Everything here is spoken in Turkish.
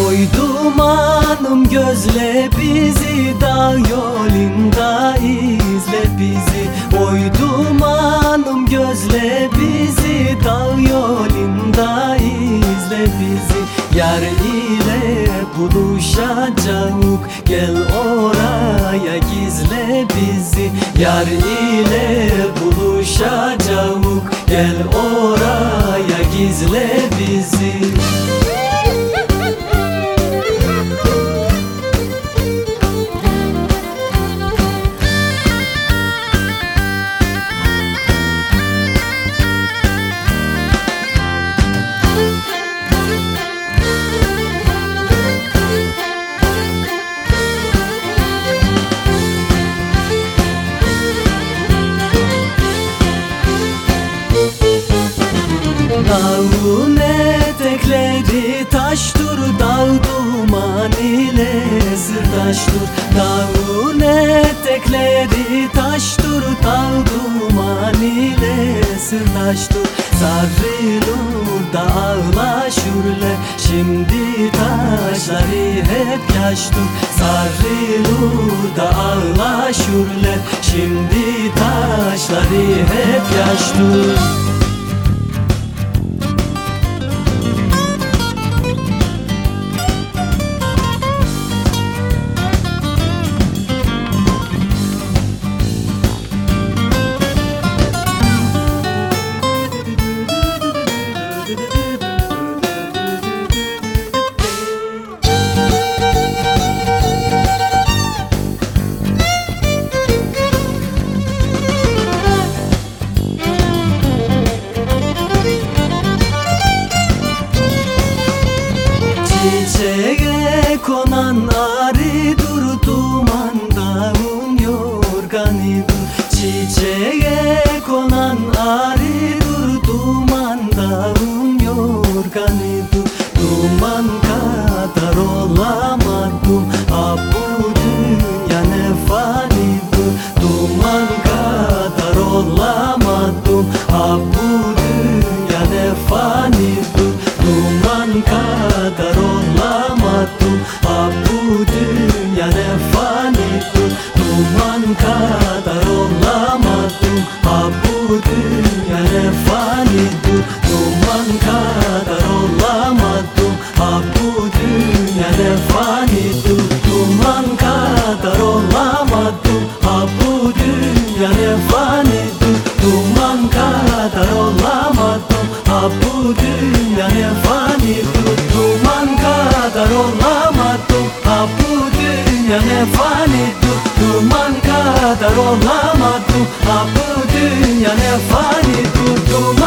Oy dumanım gözle bizi Dağ yolunda izle bizi. Oy dumanım gözle bizi Dağ yolunda izle bizi. Yar ile buluşacağız Gel oraya gizle bizi. Yar ile buluşacağız Gel oraya gizle Dağın etekleri taş dur Dağ duman ile sırdaş dur. Dağın etekleri taş dur Dağ duman ile sırdaş dur. Sarılır dağlaşırlar Şimdi taşları hep yaştur Sarılır dağlaşırlar Şimdi taşları hep yaştur konan arı dur duman dağın yorganı dur Çiçeğe konan arı dur duman dağın yorganı dur Duman kadar olamadım ah bu dünya ne fani dur Duman kadar olamadım olamadım Ah bu dünya ne fanidir Duman kadar olamadım. Ah bu dünya ne fanidir Duman kadar olamadım. Ah bu dünya ne fanidir Duman kadar olamadım. Ah bu dünya ne fanidir Duman kadar olamadım. Ah bu dünya ne fanidir ne fanidir Duman kadar olamadım. Ah bu dünya ne fanidir Duman